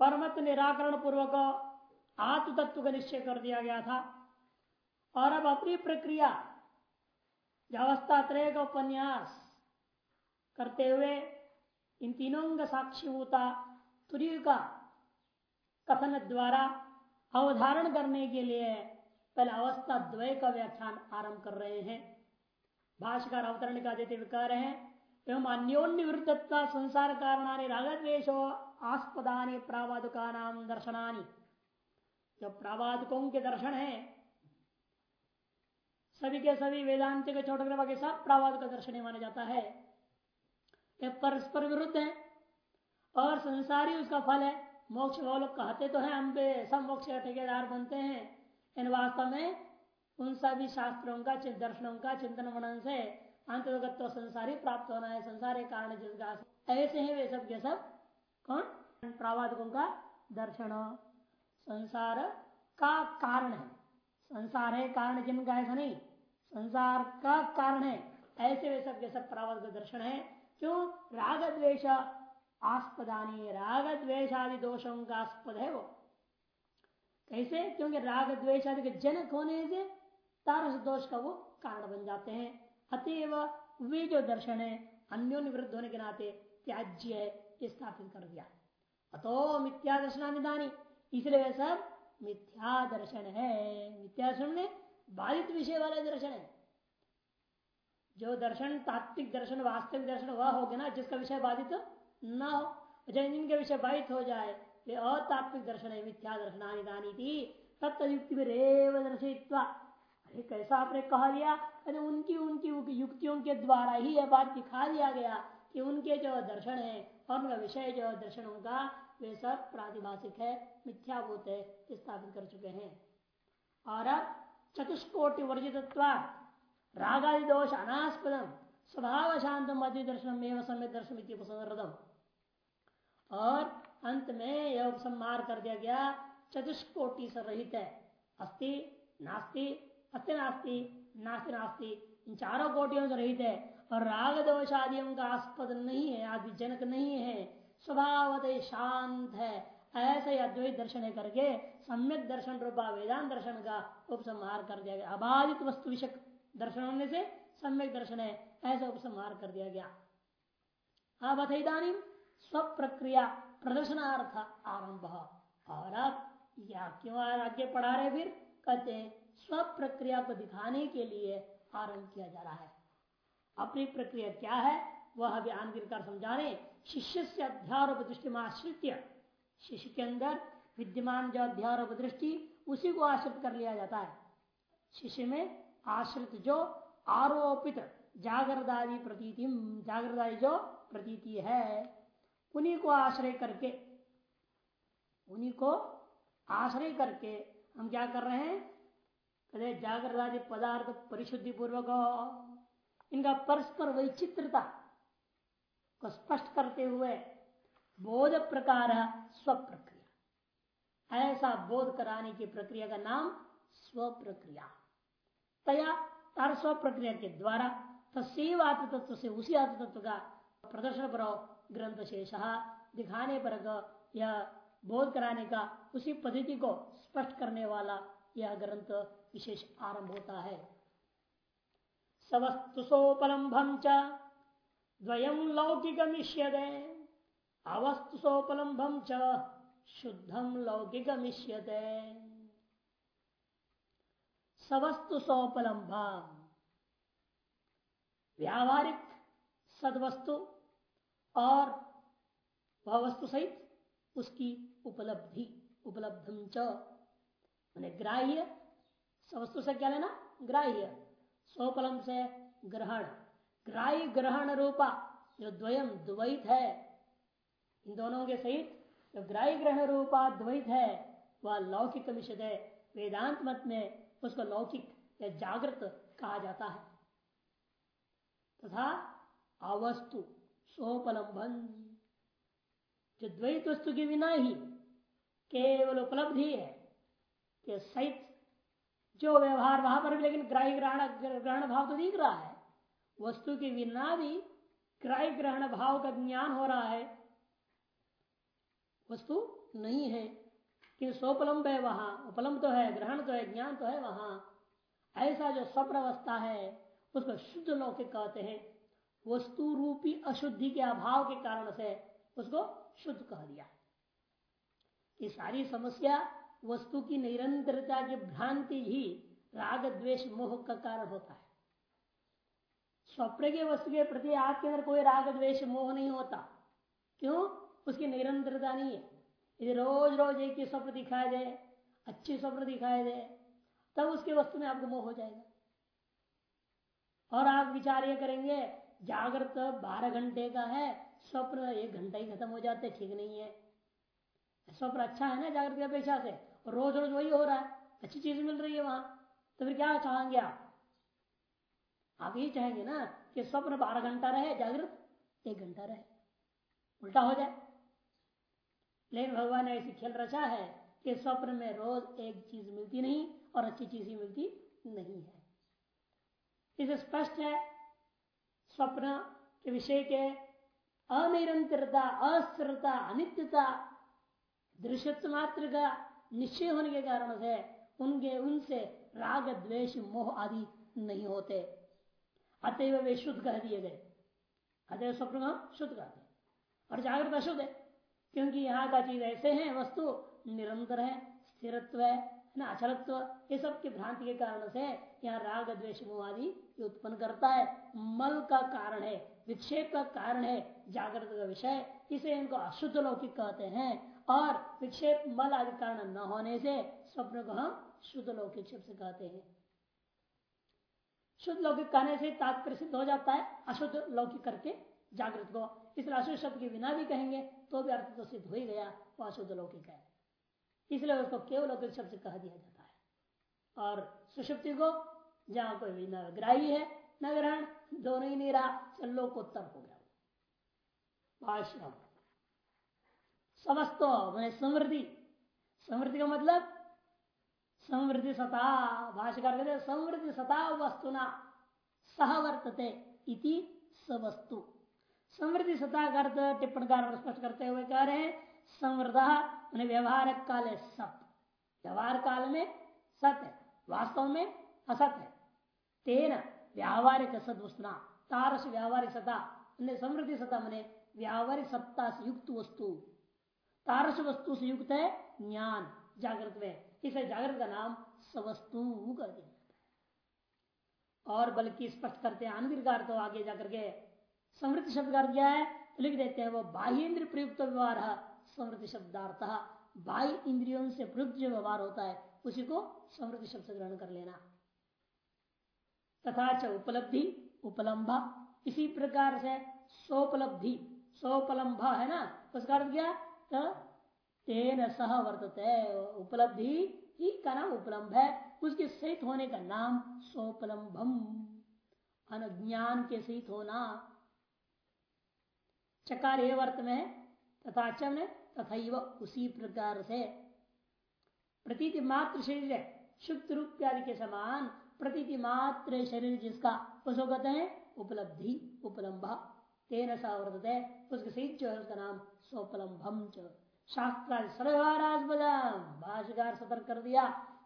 परमत निराकरण पूर्वक आत्म तत्व का निश्चय कर दिया गया था। और अब अपनी प्रक्रिया अवस्था त्रय का उपन्यास करते हुए इन तीनों का साक्षीभूता तुरीय का कथन द्वारा अवधारण करने के लिए पहले अवस्था द्वय का व्याख्यान आरंभ कर रहे हैं। भाष्यकार अवतरण का देते हुए कह रहे हैं, एवं अन्योन्य विरुद्धत्व संसार कारणानि रागद्वेशो आस्पदानी प्रावादुका नाम दर्शनानी। जो प्रावादकों के दर्शन है, सभी के सभी वेदांत के छोटे ग्रह के सब प्रावाद का दर्शन माना जाता है। ये परस्पर विरुद्ध है और संसारी उसका फल है। मोक्ष वो लोग कहते तो हैं, हम सब मोक्ष का ठेकेदार बनते हैं। इन वास्तव में उन सभी शास्त्रों का दर्शनों का, चिंतन मनन से अंतर्गत तो संसारी प्राप्त होना है, संसार कारण जिसका ऐसे ही वे सब के सब कौन? प्रावादकों का दर्शन। संसार का कारण है। संसार है, कारण जिनका ऐसा नहीं। संसार का कारण है। ऐसे वे सब के सब प्रावाद का दर्शन है। क्यों? राग द्वेश आस्पदानी। राग द्वेशादि दोषों का आस्पद है वो। कैसे? क्योंकि राग द्वेश आदि के जनक होने से तारस दोष का वो कारण बन जाते हैं। अतएव वे जो दर्शन है, अन्योन्य विरुद्ध होने के नाते त्याज्य है। स्थापित कर दिया। अतो मिथ्या दर्शनानिदानी इसलिए सब मिथ्या दर्शन है। मिथ्या दर्शन में बाधित विषय वाले दर्शन है। जो दर्शन, तात्विक दर्शन, वास्तविक दर्शन वह हो ना, जिसका विषय बाधित न हो जब जिनके विषय बाधित हो जाए, वे अतात्विक दर्शन है, मिथ्या दर्शन दानी थी तत्युक्ति में रेव दर्शित्वा अरे, कैसा आपने कहा दिया? अरे, उनकी उनकी युक्तियों के द्वारा ही यह बात दिखा दिया गया कि उनके जो दर्शन है और उनका विषय जो दर्शनों का, वे सब प्रातिभाषिक है, मिथ्याभूत है, स्थापित कर चुके हैं। और अब चतुष्कोटि वर्जित रागादि दोष अनास्पदम स्वभाव शांत मध्य दर्शन समय दर्शन और अंत में यह उपसंहार कर दिया गया, चतुष्कोटि से रहित है, अस्ति, नास्ति अस्थि नास्ति नास्ति नास्ति, इन चारों कोटियों से रहित है और राग दोष आदियों का आस्पद नहीं है, आदि जनक नहीं है स्वभाव शांत है। ऐसे अद्वैत दर्शन करके सम्यक दर्शन रूपा वेदांत दर्शन का उपसंहार कर दिया गया। अबाधित वस्तु विषय दर्शन होने से सम्यक दर्शन है, ऐसा उपसंहार कर दिया गया। अब अथानी स्व प्रक्रिया प्रदर्शनार्थ आरंभ। और अब या क्यों आगे पढ़ा रहे फिर? कहते हैं स्व प्रक्रिया को दिखाने के लिए आरंभ किया जा रहा है। अपनी प्रक्रिया क्या है, वह अभी आनगिरकार समझा रहे शिष्य से अध्यारोप दृष्टि में आश्रित शिष्य के अंदर विद्यमान जो अध्यारोप दृष्टि, उसी को आश्रित कर लिया जाता है। शिष्य में आश्रित जो आरोपित जागृदादि प्रतीति जागृदादि जो प्रतीति है, उन्हीं को आश्रय करके, उन्हीं को आश्रय करके हम क्या कर रहे हैं? कहते जागृदादि पदार्थ परिशुद्धि पूर्वक इनका परस्पर वैचित्रता को स्पष्ट करते हुए बोध प्रकार स्व प्रक्रिया ऐसा बोध कराने की प्रक्रिया का नाम स्व प्रक्रिया तया तार स्व प्रक्रिया के द्वारा तस्व आत्म तत्व से उसी आत्म तत्व का प्रदर्शन पर ग्रंथ शेष। दिखाने पर यह बोध कराने का उसी पद्धति को स्पष्ट करने वाला यह ग्रंथ विशेष आरंभ होता है। सवस्तु सोपलम्भम मिश्यते अवस्तु सोपलम्भम च शुद्धम लौकिक मिश्यते सवस्तु सौपलम्भा व्यावहारिक सदवस्तु और वस्तु सहित उसकी उपलब्धि, उपलब्धम च। ग्राह्य सवस्तु से क्या लेना? ग्राह्य। सोपलम से ग्रहण। ग्राह्य ग्रहण रूपा, जो द्वयम द्वैत है। इन दोनों के सहित जो ग्राह्य ग्रहण रूपा द्वैत है, वह लौकिक विषय है। वेदांत मत में उसको लौकिक या जागृत कहा जाता है। तथा अवस्तु सोपलंबन जो द्वैत वस्तु के बिना ही केवल उपलब्धि है, कि सहित जो व्यवहार वहाँ पर भी, लेकिन ग्राही ग्रहण ग्रहण भाव तो दिख रहा है। वस्तु के बिना भी ग्राही ग्रहण भाव का ज्ञान हो रहा है। वस्तु नहीं है, कि सोपलम्ब है वहाँ उपलम्ब तो है, ग्रहण तो है, ज्ञान तो है वहाँ। ऐसा जो स्वप्न अवस्था है, उसको शुद्ध लौकिक कहते हैं। वस्तु रूपी अशुद्धि के अभाव के कारण से उसको शुद्ध कह दिया। ये सारी समस्या वस्तु की निरंतरता की भ्रांति ही राग, द्वेष, मोह का कारण होता है। स्वप्न के वस्तु के प्रति आपके अंदर कोई राग, द्वेष, मोह नहीं होता। क्यों? उसकी निरंतरता नहीं है। यदि रोज रोज एक ही स्वप्न दिखाई दे, अच्छी स्वप्न दिखाई दे, तब उसके वस्तु में आपको मोह हो जाएगा। और आप विचार ये करेंगे, जागृत बारह घंटे का है, स्वप्न एक घंटा ही खत्म हो जाते, ठीक नहीं है। स्वप्न अच्छा है ना जागृत की अपेक्षा से? रोज रोज वही हो रहा है। अच्छी चीज़ मिल रही है वहाँ। तो फिर क्या चाहेंगे आप? आप यही चाहेंगे ना कि स्वप्न बारह घंटा रहे, जागृत, एक घंटा रहे। उल्टा हो जाए। लेकिन भगवान ने ऐसी खेल रचा है कि स्वप्न में रोज एक चीज़ मिलती नहीं और अच्छी चीज़ ही मिलती नहीं है। इसे स्पष्ट है, स्वप्न के विषय के अनिरंतरता, अस्थिरता, अनित्यता, दृश्यत्व मात्र का निश्चय होने के कारण से उनके, उनसे राग, द्वेष, मोह आदि नहीं होते। अतएव वे शुद्ध कह दिए गए। अतएव स्वप्न शुद्ध कहते और जागृत अशुद्ध है, क्योंकि यहाँ का चीज़ ऐसे है, वस्तु निरंतर है, स्थिरत्व है ना, अचलत्व, ये सब की भ्रांति के कारण से यहाँ राग, द्वेष, मोह आदि उत्पन्न करता है। मल का कारण है, विक्षेप का कारण है, जागृत का विषय, इसे इनको अशुद्ध लौकिक कहते हैं। और विक्षेप मल आदि कारण न होने से स्वप्न को हम शुद्ध लौकिक शब्द कहते हैं। शुद्ध लौकिक कहने से तात्पर्य सिद्ध हो जाता है, अशुद्ध लौकिक करके जागृत को। इसलिए अशुद्ध शब्द के बिना भी कहेंगे तो भी अर्थ तो सिद्ध हो ही गया वो अशुद्ध लौकिक है। इसलिए उसको केवल लौकिक शब्द कह दिया जाता है। और सुषुप्ति को, जहाँ कोई न ग्राही है न ग्रहण दोनों ही नहीं रहा लोकोत्तर हो गया। भाष्य समस्तो, मैंने समृद्धि। समृद्धि का मतलब समृद्धि सता, भाष्यकार कहते समृद्धि सता वस्तुना सहवर्तते इति सवस्तु समृद्धि सता अर्थ टिप्पणकार स्पष्ट करते हुए कह रहे हैं, समृद्ध मैंने व्यवहार काल है सत। व्यवहार काल में सत है, वास्तव में असत है। तेन व्यावहारिक सदवस्तुना तारस व्यावहारिक सता समृद्धि सता मैंने व्यावहारिक सत्ता से युक्त वस्तु। तारस वस्तु से युक्त है, ज्ञान, जागृत में। इसे जागृत का नाम सवस्तु कर दिया है। और बल्कि स्पष्ट करते हैं आनंदकार तो आगे जाकर के समृद्धि शब्द कर दिया है? तो लिख देते हैं वो, बाह्य इंद्र प्रयुक्त व्यवहार, समृद्धि शब्दार्थ। बाह्य इंद्रियों से प्रयुक्त जो व्यवहार होता है, उसी को समृद्धि शब्द से ग्रहण कर लेना। तथा च उपलब्धि उपलम्भा इसी प्रकार से सोपलब्धि सोपलम्भ है ना? उसका अर्थ क्या तेन सह वर्तते, उपलब्धि ही का नाम उपलम्ब है। उसके सहित होने का नाम सोपलम्भम। अनज्ञान के सहित होना। चकार ये वर्त में तथा चम तथा उसी प्रकार से। प्रतीति मात्र शरीर है, शुद्ध रूप आदि के समान। प्रतीति मात्र शरीर जिसका, उसको कहते हैं, उपलब्धि, उपलम्भा। तेन सा वर्तते उसके सहित जो है उसका नाम स्वपलम्भम शास्त्र सर्वहारास्पदम भाषाकार सतर्क कर दिया।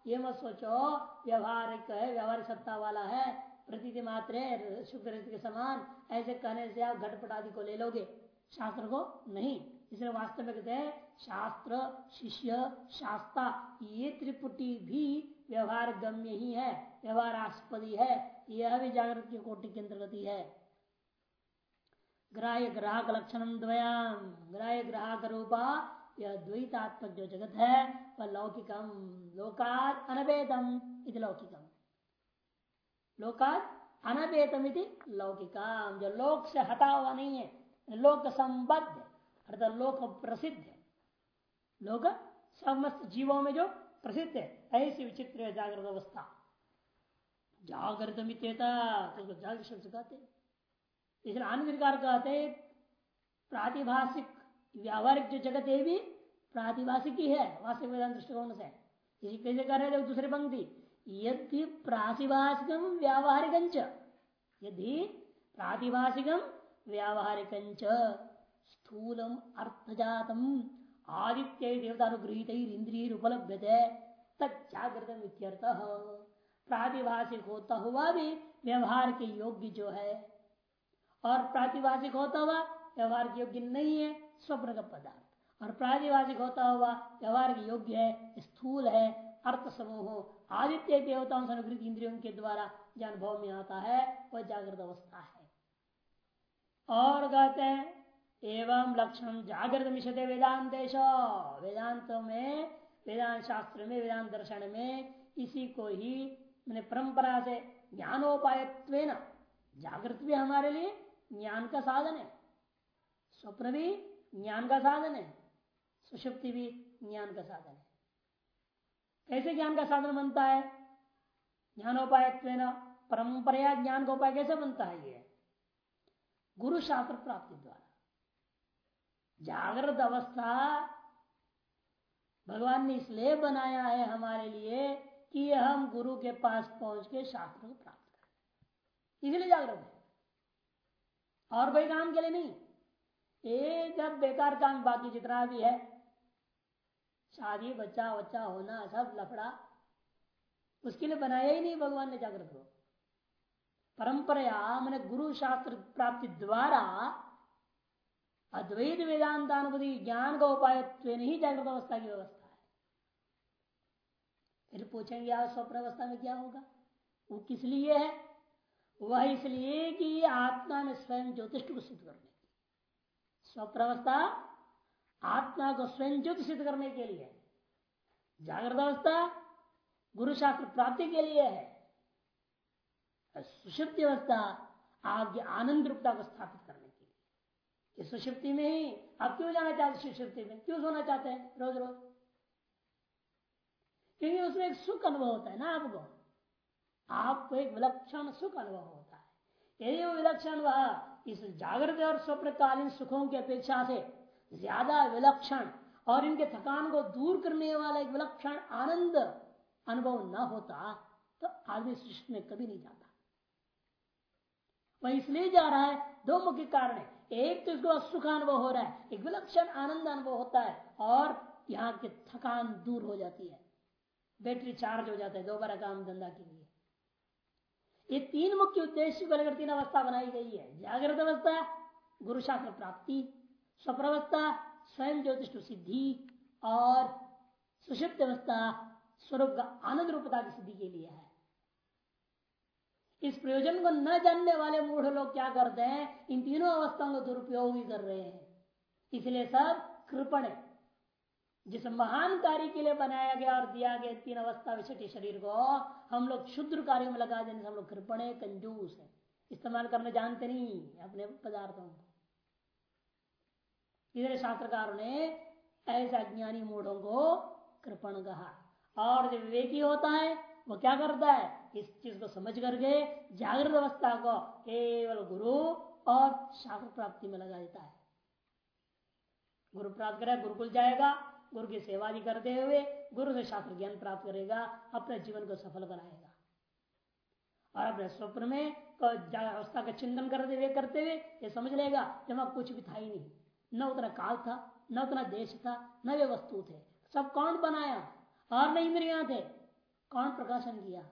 ये मत सोचो व्यवहारिक है व्यवहारिक सत्ता वाला है, प्रतीति मात्र, शुक्र के समान, ऐसे कहने से आप घटपट आदि को ले लोगे। शास्त्र को नहीं, इसलिए वास्तव में कहते हैं, शास्त्र, शिष्य, शास्ता, ये त्रिपुटी भी व्यवहार गम्य ही है, व्यवहारास्पदी है यह भी जागृत की कोटि अंतर्गत है। ग्राह्य ग्राहक लक्षण द्वयाम ग्राह्य ग्राहक रूपा, यह द्वैतात्मक जो जगत है, वह लौकिकम। लोकात अनभेदम इति लौकिकम। लोकात अनभेदम इति लौकिकम। जो लोक से हटा हुआ नहीं है, लोक संबद्ध अर्थात लोक प्रसिद्ध लोक समस्त जीवों में जो प्रसिद्ध है, ऐसी विचित्र जागृत अवस्था। जागृत मित्यता तो जागृत शब्द कहते हैं। इसलिए आनंद कहते प्रातिभाषिक व्यावहारिक जो जगत है भी प्रातिभाषिक ही है, वास्तविक वेदांत दृष्टिकोण से। इसी कैसे कर रहे दूसरी पंक्ति, यदि प्रातिभाषिकम व्यावहारिक यदि प्रातिभाषिकम व्यावहारिक स्थूलम अर्थजातम, आदित्य देवतानुगृहित इंद्रिय उपलब्ध तजागृत प्रातिभाषिक होता हुआ भी व्यवहार के योग्य जो है और प्रातिभाषिक होता हुआ व्यवहार के योग्य नहीं है, स्वप्न का पदार्थ। और प्रातिभाषिक होता हुआ व्यवहार के योग्य है, स्थूल है, अर्थ समूह आदित्य देवताओं से अनुगृत इंद्रियों के द्वारा जो अनुभव में आता है, वह जागृत अवस्था है। और कहते हैं, एवं लक्षण जागृत मिशते वेदांत वेदांत में, वेदांत शास्त्र में, वेदांत दर्शन में इसी को ही, मैंने परंपरा से ज्ञानोपाय जागृत भी हमारे लिए ज्ञान का साधन है। स्वप्न भी ज्ञान का साधन है। सुषुप्ति भी ज्ञान का साधन है। कैसे ज्ञान का साधन बनता है? ज्ञानोपाय परंपरा ज्ञान का उपाय कैसे बनता है ये? गुरु शास्त्र प्राप्ति द्वारा। जागृत अवस्था भगवान ने इसलिए बनाया है हमारे लिए कि हम गुरु के पास पहुँच के शास्त्र को प्राप्त करें। इसलिए जागृत है। और कोई काम के लिए नहीं। ये जब बेकार काम बाकी जितना भी है, शादी, बच्चा बच्चा होना, सब लफड़ा, उसके लिए बनाया ही नहीं भगवान ने जागृत को। परंपरा मैंने गुरु शास्त्र प्राप्ति द्वारा अद्वैत वेदांतानुभूति ज्ञान का उपाय ही जागृत अवस्था की व्यवस्था है। फिर पूछेंगे, आज स्वप्न अवस्था में क्या होगा? वो किस लिए है? वह इसलिए कि आत्मा में स्वयं ज्योतिष को सिद्ध करने की स्वप्न अवस्था आत्मा को स्वयं ज्योति सिद्ध करने के लिए जागृत अवस्था गुरु शास्त्र प्राप्ति के लिए है। सुषुप्ति अवस्था आपकी आनंद रूपता को स्थापित करने के लिए। सुषुप्ति में ही आप क्यों जाना चाहते सुषुप्ति में क्यों सोना चाहते हैं रोज रोज? क्योंकि उसमें एक सुख अनुभव होता है ना आपको। आपको एक विलक्षण सुख अनुभव होता है। यदि वो विलक्षण वह इस जागृत और स्वप्नकालीन सुखों की अपेक्षा से ज़्यादा विलक्षण और इनके थकान को दूर करने वाला एक विलक्षण आनंद अनुभव न होता तो आदमी सृष्टि में कभी नहीं जाता। वह इसलिए जा रहा है, दो मुख्य कारण है। एक तो इसको सुख अनुभव हो रहा है, एक विलक्षण आनंद अनुभव होता है और यहाँ की थकान दूर हो जाती है। बैटरी चार्ज हो जाता है, दोबारा काम धंधा के लिए। ये तीन मुख्य उद्देश्य को लेकर तीन अवस्था बनाई गई है। जागृत अवस्था गुरु शास्त्र प्राप्ति स्वप्रवस्था स्वयं ज्योतिष सिद्धि और सुषिप्त अवस्था, स्वरूप का आनंद रूपता की सिद्धि के लिए है। इस प्रयोजन को न जानने वाले मूढ़ लोग क्या करते हैं? इन तीनों अवस्थाओं का दुरुपयोग ही कर रहे हैं। इसलिए सब कृपण है। जिस महान कार्य के लिए बनाया गया और दिया गया तीन अवस्था विशिष्ट शरीर को, हम लोग क्षुद्र कार्यों में लगा देने से हम लोग कृपण कंजूस है। इस्तेमाल करने जानते नहीं अपने पदार्थों को। इधर शास्त्रकारों ने ऐसे अज्ञानी मूढ़ों को कृपण कहा। और जो विवेकी होता है, वो क्या करता है? इस चीज़ को समझ करके जागृत अवस्था को केवल गुरु और शास्त्र प्राप्ति में लगा देता है। गुरु प्राप्त करे गुरुकुल जाएगा गुरु की सेवा भी करते हुए गुरु से शास्त्र ज्ञान प्राप्त करेगा, अपने जीवन को सफल बनाएगा। और अपने स्वप्न में अवस्था का चिंतन करते हुए करते हुए ये समझ लेगा, जब कुछ भी था ही नहीं। न उतना काल था, न उतना देश था, न वे वस्तु थे। सब कौन बनाया? और न इंद्रिया थे। कौन प्रकाशन किया?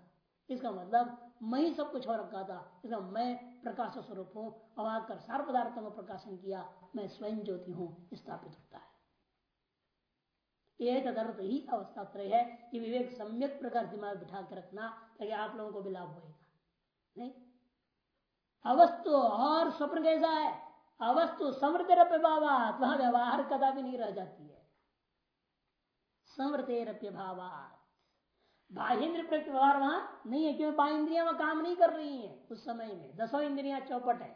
इसका मतलब मैं ही सब कुछ हो रखा था। इसका मैं प्रकाश स्वरूप हूँ और आकर सार पदार्थों का प्रकाशन किया। मैं स्वयं ज्योति हूँ, स्थापित होता है। यह तदर्थ ही अवस्था त्रय है कि विवेक सम्यक प्रकार दिमाग बिठा कर रखना, ताकि आप लोगों को भी लाभ होगा नहीं? अवस्तु और स्वप्न कैसा है? अवस्तु समृद्धरप्य भावात वह व्यवहार कदा भी नहीं रह जाती है। समृद्धरप्य भावात बाह्य व्यवहार वहाँ नहीं है, क्योंकि बाह्य इंद्रिया वहाँ काम नहीं कर रही है उस समय में। दसों इंद्रिया चौपट है।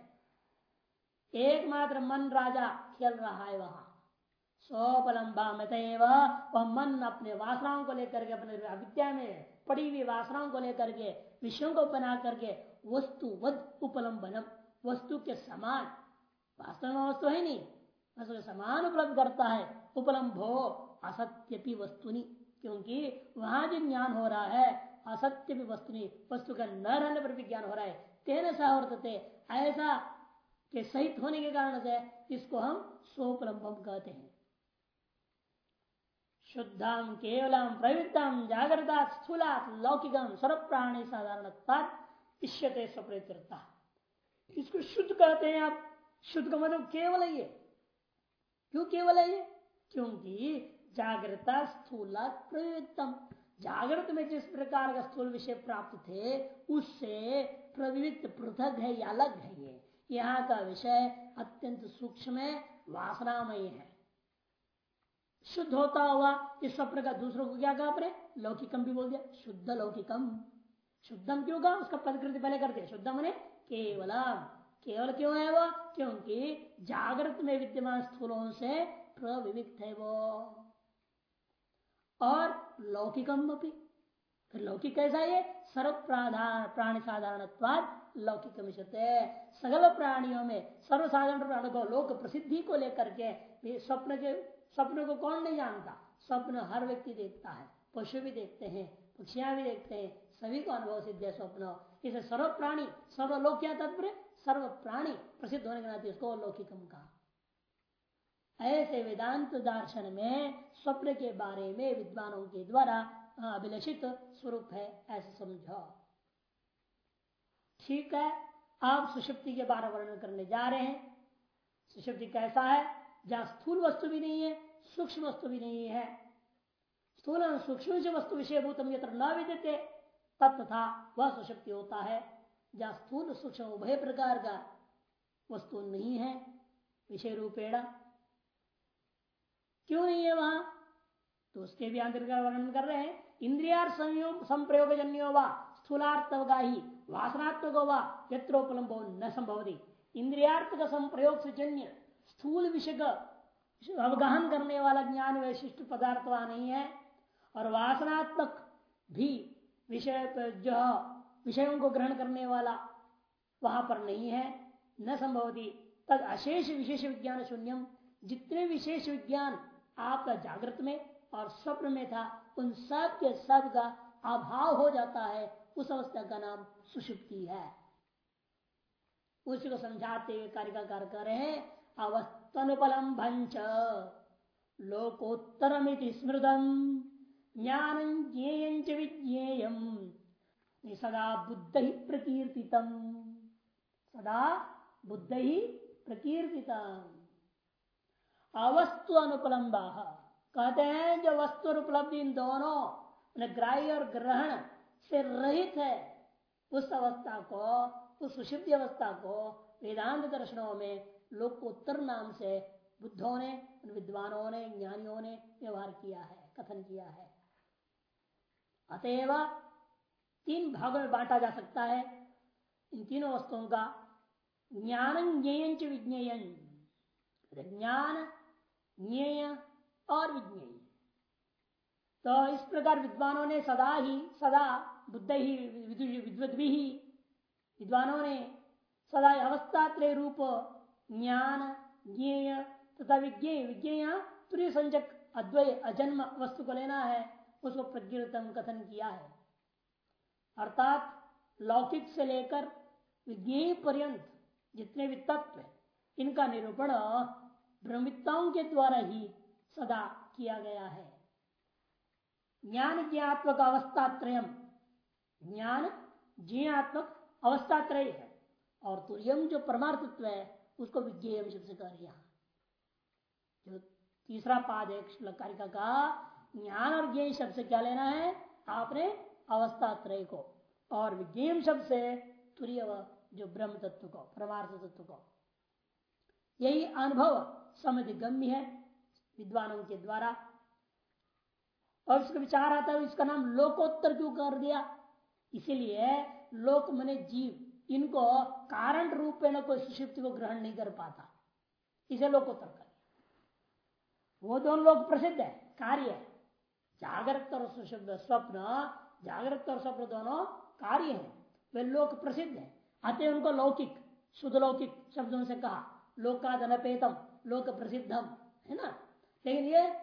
एकमात्र मन राजा खेल रहा है वहाँ। सोपलम्बा मत वह मन अपने वासनाओं को लेकर के, अपने अविद्या में पड़ी हुई वासनाओं को लेकर के, विषयों को बना करके, वस्तु वध उपलम्बनम, वस्तु के समान। वास्तव में वस्तु है नहीं, वस्तु के समान उपलब्ध करता है। उपलम्भो असत्य वस्तुनि, क्योंकि वहाँ जो ज्ञान हो रहा है असत्य भी वस्तु नहीं वस्तु का न रहने पर भी ज्ञान हो रहा है। तेरे सहवर्तते ऐसा के सहित होने के कारण से इसको हम सोपलम्बम कहते हैं। शुद्धम केवलम प्रवृत्तम जागृता स्थूला लौकिकम सर्व प्राणी साधारण इष्यते इसको शुद्ध कहते हैं आप। शुद्ध का मतलब केवल है ये क्यों केवल है ये क्योंकि जागृता स्थूला प्रवृत्तम। जागृत में जिस प्रकार का स्थूल विषय प्राप्त थे, उससे प्रवृत्त पृथक है या अलग है ये। यहाँ का विषय अत्यंत सूक्ष्म है, वासनामय है। शुद्ध होता हुआ इस स्वप्न का दूसरों को क्या कहा अपने लौकिकम भी बोल दिया, शुद्ध लौकिकम। शुद्धम क्यों कहा? उसका पदकृति पहले कर दिया शुद्धम ने केवलम। केवल क्यों है वो? क्योंकि जागृत में विद्यमान स्थूलों से प्रविविक्त है वो। और लौकिकम भी फिर लौकिक कैसा है सर्व प्राधान, प्राणी साधारण लौकिक सगल प्राणियों में सर्वसाधारण प्राणों को लोक प्रसिद्धि को लेकर के स्वप्न के स्वप्न को कौन नहीं जानता? स्वप्न हर व्यक्ति देखता है। पशु भी देखते हैं, पक्षियाँ भी देखते हैं। सभी को अनुभव सिद्ध है स्वप्न। इसे सर्व प्राणी सर्वलोक क्या तत्पर सर्व प्राणी प्रसिद्ध होने के नाते उसको लौकिकम कहा। ऐसे वेदांत दर्शन में स्वप्न के बारे में विद्वानों के द्वारा अभिलषित स्वरूप है, ऐसे समझो। ठीक है, आप सुषुप्ति के बारे वर्णन करने जा रहे हैं। सुषुप्ति कैसा है? जहाँ स्थूल वस्तु भी नहीं है, सूक्ष्म वस्तु भी नहीं है। स्थूल सूक्ष्म से वस्तु विषय भूतम यत्र न विद्यते तथा वह सुषुप्ति होता है, जहाँ स्थूल, सूक्ष्म उभय प्रकार का वस्तु नहीं है, विषय रूपेणा। क्यों नहीं है वहाँ? तो उसके भी आंतरिक वर्णन कर रहे हैं। इंद्रियार संप्रयोग जन्यो व स्थूलार्थवगा ही, वासनात्मक व, यत्रोपलम्बो न संभव इंद्रियार्थ का संप्रयोग से जन्य स्थूल विषय अवगाहन करने वाला ज्ञान वैशिष्ट पदार्थ वहाँ नहीं है, और वासनात्मक भी विषय जो विषयों को ग्रहण करने वाला वहाँ पर नहीं है, न संभवती। तद अशेष विशेष विज्ञान शून्यम, जितने विशेष विज्ञान आपका जागृत में और स्वप्न में था, उन सब के सब का अभाव हो जाता है, उस अवस्था का नाम सुषुप्ति है। उसी को समझाते हुए कार्यकार कर रहे हैं अवस्थनुपलम भंच लोकोत्तरमिति स्मृतम ज्ञान ज्ञेय सदा बुद्ध ही प्रकीर्तितम। सदा बुद्ध ही प्रकीर्तितम। अवस्तु अनुपलम्ब कहते हैं जो वस्तु और उपलब्धि इन दोनों ग्राह्य और ग्रहण से रहित है। उस अवस्था को, उस सुषुप्ति अवस्था को वेदांत दर्शनों में लोग उत्तर नाम से बुद्धों ने, विद्वानों ने, ज्ञानियों ने व्यवहार किया है, कथन किया है। अतएव तीन भागों में बांटा जा सकता है। इन तीनों वस्तुओं का ज्ञान ज्ञेय विज्ञेय। ज्ञान, ज्ञेय और विज्ञेय। तो इस प्रकार विद्वानों ने सदा ही, सदा बुद्ध ही विद्वत भी ही विद्वानों ने सदा अवस्था त्रय रूप ज्ञान, ज्ञेय तथा विज्ञेय। विज्ञेय तुरय संजक अद्वय अजन्म वस्तु को लेना है, उसको प्रज्ञतम कथन किया है। अर्थात लौकिक से लेकर विज्ञेय पर्यंत जितने भी तत्व इनका निरूपण ब्रह्मिताओं के द्वारा ही सदा किया गया है। ज्ञान ज्ञात्मक अवस्था त्रयम ज्ञान ज्ञात्मक अवस्था त्रय है। और तुरियम जो परमार्थत्व है उसको विज्ञेयम शब्द से कह यहाँ जो तीसरा पाद है कारिका का, ज्ञान और ज्ञेय शब्द से क्या लेना है? आपने अवस्था त्रय को। और विज्ञेय शब्द से तुरीय जो ब्रह्म तत्व को, परमार्थ तत्व को। यही अनुभव समझ गम्य है, विद्वानों के द्वारा। और इसका विचार आता है, इसका नाम लोकोत्तर क्यों कर दिया? इसीलिए लोक मने जीव। इनको कारण रूप में कोई सुषिप्ति को ग्रहण नहीं कर पाता। इसे लोकोत्तर कर। वो दोनों लोग प्रसिद्ध है, कार्य है। जागृत और सुशुद्ध स्वप्न, जागृत और स्वप्न दोनों कार्य है। वे लोक प्रसिद्ध है। अतः उनको लौकिक, शुद्ध लौकिक शब्दों से कहा लोकाद अनपेतम लोक प्रसिद्धम, है ना? लेकिन ये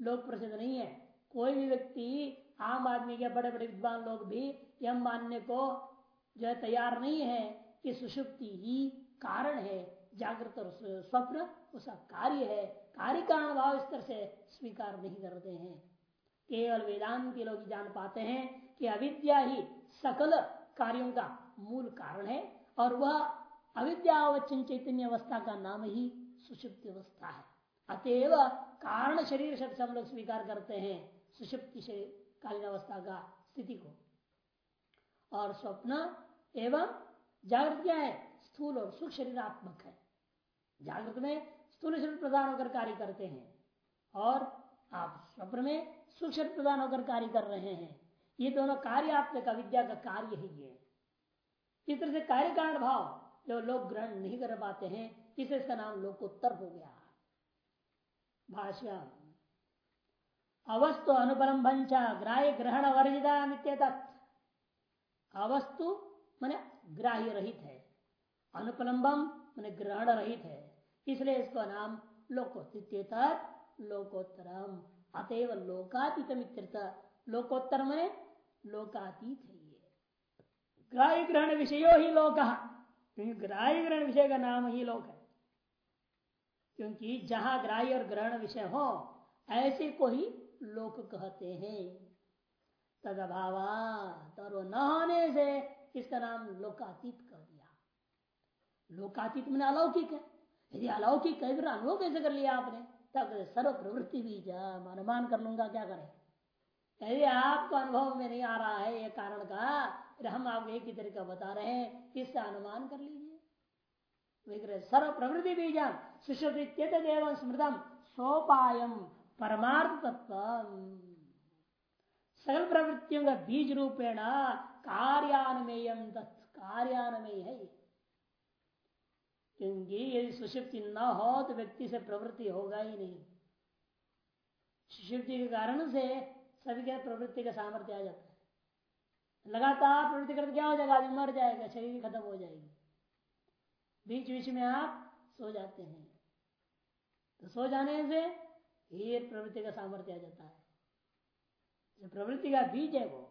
लोक प्रसिद्ध नहीं है। कोई भी व्यक्ति, आम आदमी के बड़े बड़े विद्वान लोग भी यह मानने को जो है तैयार नहीं है कि सुषुप्ति ही कारण है, जागृत और स्वप्न उसका कार्य है। कार्य कारण भाव इस तरह से स्वीकार नहीं करते हैं। केवल वेदांत के लोग जान पाते हैं कि अविद्या ही सकल कार्यों का मूल कारण है और वह अविद्यावचन चैतन्य अवस्था का नाम ही सुषुप्ति अवस्था है। अतएव कारण शरीर शब्द हम लोग स्वीकार करते हैं सुषुप्ति कालीन अवस्था का स्थिति को। और स्वप्न एवं जागृत क्या है? स्थूल और सुख शरीरात्मक है। जागृत में स्थूल शरीर प्रदान होकर कार्य करते हैं और आप स्वप्न में सुख शरीर प्रदान होकर कार्य कर रहे हैं। ये दोनों कार्यात्मक विद्या का कार्य ही है। इस तरह से कार्य कारण भाव जो लोग ग्रहण नहीं कर पाते हैं, इसे इसका नाम लोकोत्तर हो गया। भाषा अवस्तु अनुपलम्बन ग्राह्य ग्रहण वर्जिता नित्य अवस्तु मैंने ग्राह्य रहित है अनुपलम्बम मैंने ग्रहण रहित है। इसलिए इसका नाम लोकोत्तर लोकोत्तरम, अतएव लोकातीत लोकोत्तर मैंने लोकातीत है ये। ग्राह्य ग्रहण विषयो ही लोक, क्योंकि ग्राह्य ग्रहण विषय का नाम ही लोक है। क्योंकि जहाँ ग्राह्य और ग्रहण विषय हो, ऐसे को ही लोक कहते हैं। तद अभाव न होने से इसका नाम लोकातीत कह दिया। लोकातीत मैंने अलौकिक है। यदि अलौकिक है फिर अनुभव कैसे कर लिया आपने, तब सर्व प्रवृत्ति भी अनुमान कर लूँगा क्या करें। यदि आपको अनुभव में नहीं आ रहा है ये कारण का, फिर हम आपको एक ही तरीका बता रहे हैं, इससे अनुमान कर लीजिए। सर्व प्रवृत्ति बीजान सुश्रुत देव स्मृतम सोपायम परमार्थ तत्व सकल प्रवृत्तियों का बीज रूपेण कार्यान्मेय कार्यान्मेय है क्योंकि यदि सुषिप्ति न हो तो व्यक्ति से प्रवृत्ति होगा ही नहीं। सुषिप्ति के कारण से सभी के प्रवृत्ति का सामर्थ्य आ जाता है। लगातार प्रवृत्ति करते क्या हो जाएगा? आदमी मर जाएगा, शरीर खत्म हो जाएगी। बीच बीच में आप सो जाते हैं। तो सो जाने से ही प्रवृत्ति का सामर्थ्य आ जाता है। प्रवृत्ति का बीज है वो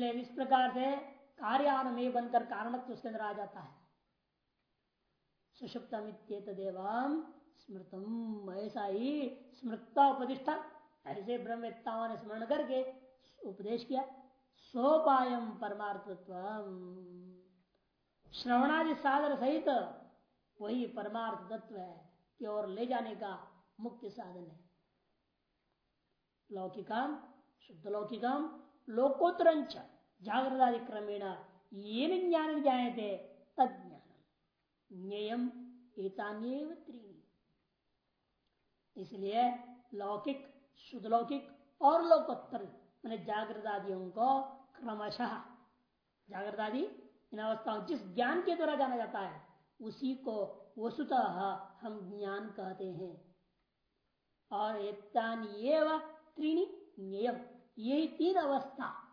इसलिए इस प्रकार से कार्यानुमेय बनकर कारणत्व उसके अंदर आ जाता है। सुषुप्तमित देवाम स्मृतम। ऐसा ही स्मृता उपदिष्टा, ऐसे ब्रह्मवेत्ताओं ने स्मरण करके उपदेश किया। सोपायम परमार्थत्व। श्रवणादि साधन सहित वही परमार्थ तत्व है की ओर ले जाने का मुख्य साधन है। लौकिकाम शुद्ध लौकिकाम लोकोत्तर जागृदादि क्रमेण ये ज्ञान जाए थे तज्ञान ज्ञेयम एतान्यव त्रीणी। इसलिए लौकिक शुद्ध लौकिक और लोकोत्तर, मैंने जागृत आदियों को क्रमशः जागृत आदि इन अवस्थाओं, जिस ज्ञान के द्वारा जाना जाता है, उसी को वसुतः हम ज्ञान कहते हैं। और ये त्रीणी नियम यही तीन अवस्था।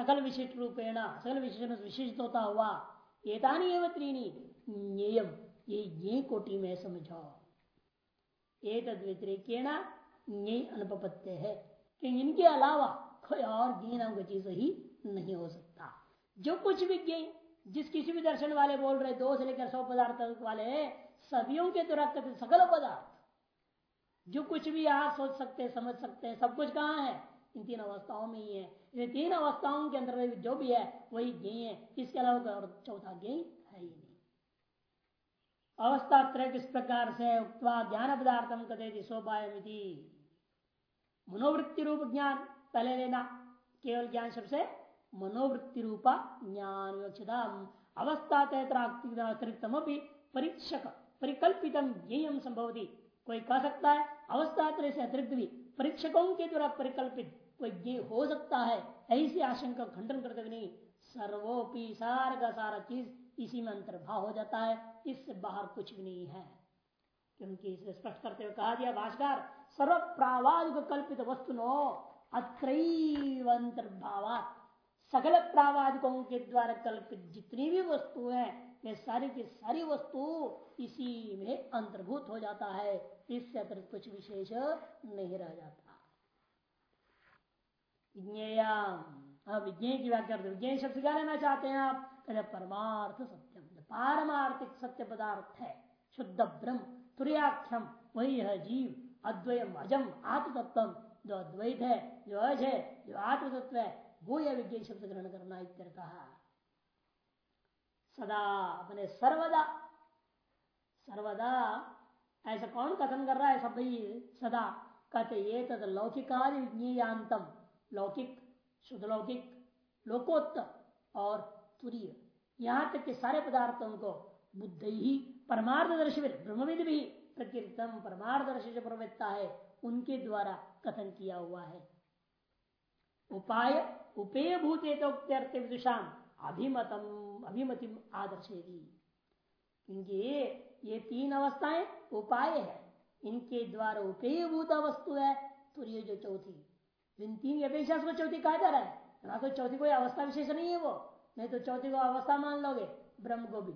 सकल विशिष्ट रूपेण सकल विशिष्ट विशिष्ट होता हुआ। एतानी एवं त्रीणी। नियम ये ये कोटि में समझो। एक व्यतिरिकेण अनुपत्य है। कि इनके अलावा कोई और ज्ञ नाम की चीज़ ही नहीं हो सकता। जो कुछ भी ज्ञ, जिस किसी भी दर्शन वाले बोल रहे दो से लेकर सौ पदार्थ वाले सभियों के कहते सकल पदार्थ। जो कुछ भी आप सोच सकते, समझ सकते हैं सब कुछ कहाँ है? इन तीन अवस्थाओं में ही है। ये तीन अवस्थाओं के अंदर जो भी है, वही ज्ञ है। इसके अलावा और चौथा ज्ञ है ही नहीं। अवस्था त्रय किस प्रकार से उक्वा ज्ञान पदार्थम कदे सोपाय मनोवृत्ति रूप ज्ञान, पहले लेना। केवल ज्ञान शब्द से मनोवृत्ति रूपा ज्ञान अवस्था अतिरिक्तम परीक्षक, परिकल्पित ज्ञेयम संभवती। कोई कह सकता है, अवस्था से अतिरिक्त भी परीक्षकों के द्वारा परिकल्पित कोई ज्ञ हो सकता है, ऐसी आशंका खंडन करते नहीं, सर्वोपी सार का सारा चीज़ इसी में अंतर्भाव हो जाता है, इससे बाहर कुछ भी नहीं है। क्योंकि इसे स्पष्ट करते हुए कहा दिया भाषकर सर्व प्रावादिक कल्पित वस्तु नो अत्रंतर्भावात सकल प्रावादिकों के द्वारा कल्पित जितनी भी वस्तु है वे सारी की सारी वस्तु इसी में अंतर्भूत हो जाता है। इससे अतिरिक्त कुछ विशेष नहीं रह जाता। की व्याख्या विज्ञेय शब्द क्या लेना चाहते हैं आप? कहते परमार्थ सत्यम। पारमार्थिक सत्य पदार्थ है, शुद्ध ब्रह्म तुरख्यम वही है जीव, अद्वयम, अजम आत्मतत्व जो अद्वैत है, जो अज है, जो आत्मतत्व है, वो यह विज्ञान शब्द ग्रहण करना इतर कहा। सदा, अपने सर्वदा सर्वदा ऐसा कौन कथन कर रहा है? सब भाई सदा कहते ये तद लौकिकादि विज्ञातम लौकिक, शुद्ध लौकिक लोकोत्तर और तुरीय। यहाँ तक के सारे पदार्थों को बुद्ध ही परमार्थदर्शी ब्रह्मविद भी प्रकृतम परमार्थदर्शी जो प्रवृत्ता है, उनके द्वारा कथन किया हुआ है। उपाय, उपेय भूतेतोक्त्यर्थ विदुषाम, अभिमतम, अभिमतिम आदर्शेगी क्योंकि ये तीन अवस्थाएँ उपाय है। इनके द्वारा उपेय भूत वस्तु है तुरीय जो चौथी। इन तीन की अपेक्षा को चौथी कहा जा रहा है। तो चौथी कोई अवस्था विशेष नहीं है वो। नहीं तो चौथी को अवस्था मान लोगे, ब्रह्म को भी।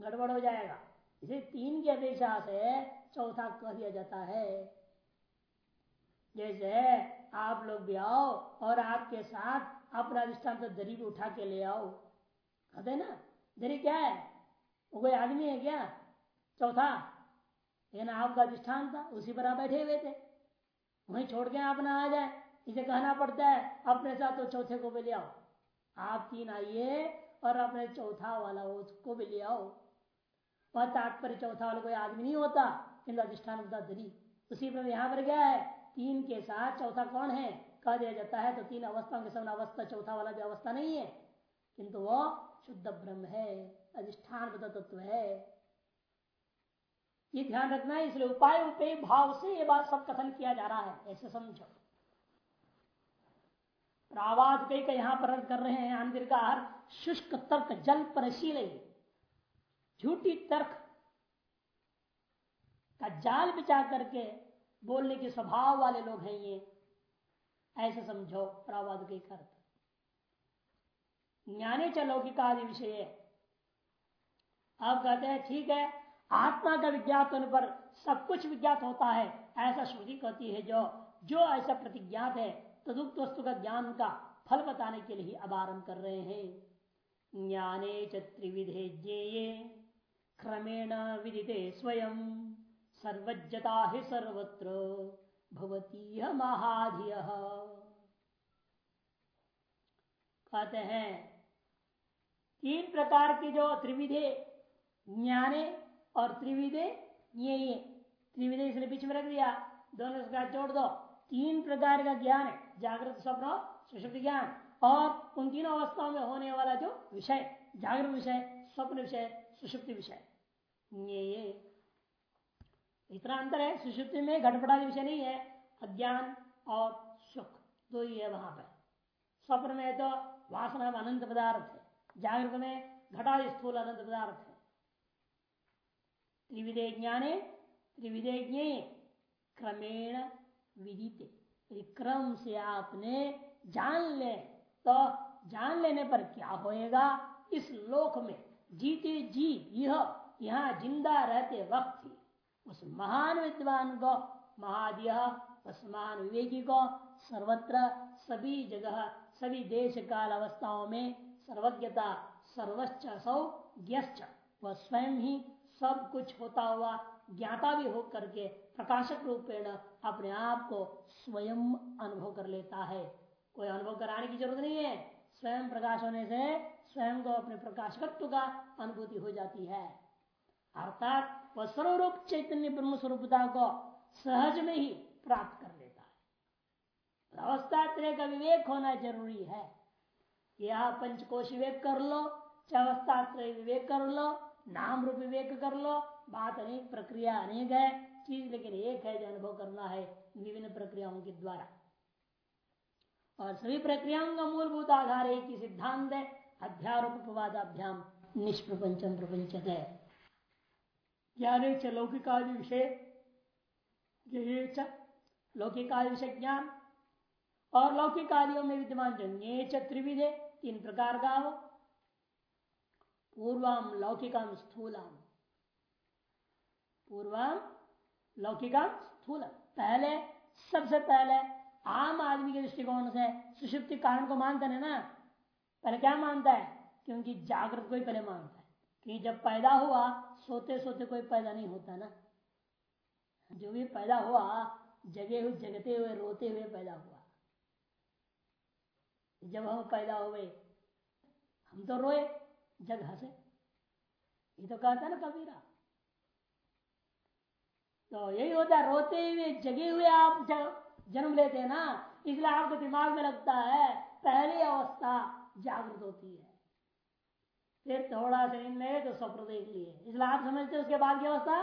गड़बड़ हो जाएगा। इसे तीन की अपेक्षा से चौथा कह दिया जाता है। जैसे आप लोग भी आओ और आपके साथ अपना अधिष्ठान तो दरी भी उठा के ले आओ। कहते ना, दरी क्या है? वो कोई आदमी है क्या? चौथा, लेकिन आपका अधिष्ठान था, उसी पर आप बैठे हुए थे। वहीं छोड़ के आप ना आ जाए, इसे कहना पड़ता है, अपने साथ तो चौथे को भी ले आओ। आप तीन आइए और अपने चौथा वाला उसको भी ले आओ। वह तात्पर्य चौथा वाला कोई आदमी नहीं होता, किंतु अधिष्ठान होता दरी उसी पर यहाँ पर क्या है, तीन के साथ चौथा कौन है? कह दिया जाता है तो तीन अवस्थाओं के समान अवस्था, चौथा वाला भी अवस्था नहीं है। किंतु वो शुद्ध ब्रह्म है, अधिष्ठान तत्व है। ये ध्यान रखना है, इसलिए उपाय उपेय भाव से ये बात सब कथन किया जा रहा है, ऐसे समझो। प्रावाद कई का यहाँ पर कर रहे हैं आंतर का शुष्क, तर्क, जल परशील। झूठी तर्क का जाल बिछा करके बोलने के स्वभाव वाले लोग हैं ये, ऐसे समझो, प्रावाद के अर्थ ज्ञाने च लौकिकादि विषय अब कहते हैं, ठीक है आत्मा का विज्ञात होने पर सब कुछ विज्ञात होता है। ऐसा श्रुति कहती है जो जो ऐसा प्रतिज्ञात है, तदुक्त वस्तु का ज्ञान का फल बताने के लिए अब आरंभ कर रहे हैं। ज्ञाने चिविधे ज्ञेये, क्रमेण विदिते स्वयं, सर्वज्ञता ही सर्वत्र भवती महाधिय। कहते हैं, तीन प्रकार की जो त्रिविधे ज्ञाने और त्रिविधे, ये ये, त्रिविधे इसलिए बीच में रख दिया। दोनों का जोड़ दो। तीन प्रकार का ज्ञान है, जागृत स्वप्न सुषुप्त ज्ञान। और उन तीनों अवस्थाओं में होने वाला जो विषय, जागृत विषय, स्वप्न विषय, सुषुप्ति विषय। ये ये, इतना अंतर है, सुषुप्ति में घटपटादि विषय नहीं है, अज्ञान और सुख, दो ही है वहाँ पर। स्वप्न में तो वासना में अनंत पदार्थ है, जागृत में घटादि स्थूल अनंत पदार्थ है। त्रिविधे ज्ञाने त्रिविधे ज्ञे क्रमेण विदिते क्रम से आपने जान ले तो जान लेने पर क्या होएगा इस लोक में जीते जी यह यहाँ ज़िंदा रहते वक्त ही उस महान विद्वान को महादिय उस महान विवेकी को सर्वत्र सभी जगह सभी देश काल अवस्थाओं में सर्वज्ञता सर्वश्च सौ वह स्वयं ही सब कुछ होता हुआ ज्ञाता भी हो करके प्रकाशक रूपेण अपने आप को स्वयं अनुभव कर लेता है। कोई अनुभव कराने की ज़रूरत नहीं है। स्वयं प्रकाश होने से स्वयं को अपने प्रकाशकत्व का अनुभूति हो जाती है। अर्थात वह सर्वरूप चैतन्य ब्रह्म स्वरूपता को सहज में ही प्राप्त कर लेता है। अवस्था तरह का विवेक होना ज़रूरी है। यह पंचकोश विवेक कर लो, चाहे अवस्था त्रय विवेक कर लो नाम रूप विवेक कर लो। बात अनेक प्रक्रिया अनेक है। चीज़ लेकिन एक है जो अनुभव करना है विभिन्न प्रक्रियाओं के द्वारा। और सभी प्रक्रियाओं का मूलभूत आधार एक ही सिद्धांत है। अध्यारोपवादाभ्याम निष्प्रपंचम प्रपंच है। ज्ञाने च लौकिकादि विषय लौकिकादि विषय ज्ञान। और लौकिक आदियों में विद्यमान जो त्रिविधे, तीन प्रकार का हो। पूर्वम लौकिकम स्थूलम पूर्वम लौकिकम स्थूलम पहले, सबसे पहले आम आदमी के दृष्टिकोण से सुषुप्ति कारण को मानते हैं ना? पहले क्या मानता है? क्योंकि जागृत को ही पहले मानता है। कि जब पैदा हुआ, सोते सोते कोई पैदा नहीं होता ना। जो भी पैदा हुआ, जगे हुए, जगते हुए, रोते हुए पैदा हुआ। जब हम पैदा हुए हम तो रोए। जग से ये तो कहता ना कबीरा। तो यही होता है, रोते हुए, जगे हुए आप जन्म लेते हैं ना, इसलिए आपको दिमाग में लगता है, पहली अवस्था जागृत होती है। फिर थोड़ा सा नींद में तो स्वप्न देख लिए। इसलिए आप समझते उसके बाद की अवस्था?